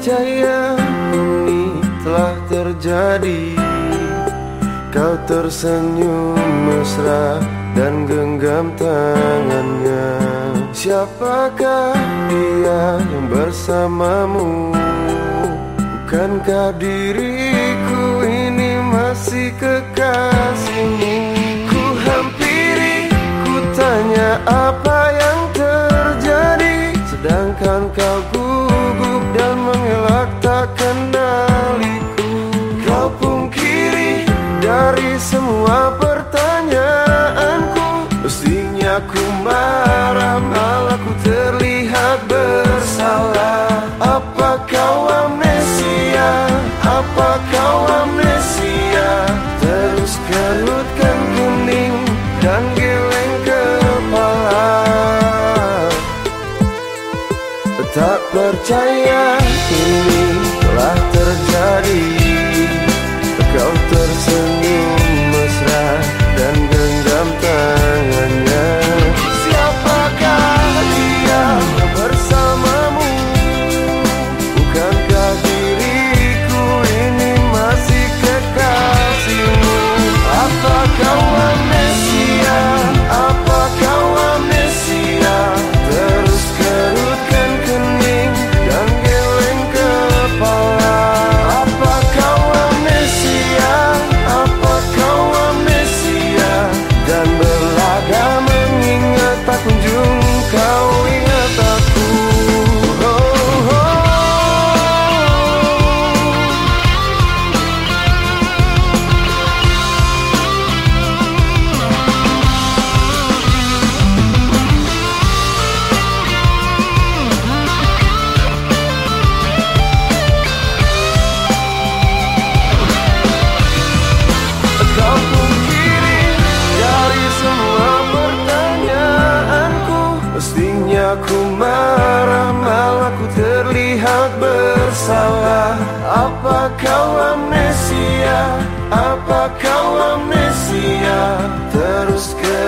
percaya ini telah terjadi. Kau tersenyum mesra dan genggam tangannya. Siapakah dia yang bersamamu? Bukankah diriku ini masih kekasihmu? Ku hampiri, ku tanya apa aku marah malah ku terlihat bersalah Apa kau amnesia? Apa kau amnesia? Terus kerutkan kuning dan geleng kepala Tak percaya ini telah terjadi Kau tersenyum tak bersalah Apa kau amnesia? Apa kau amnesia? Terus ke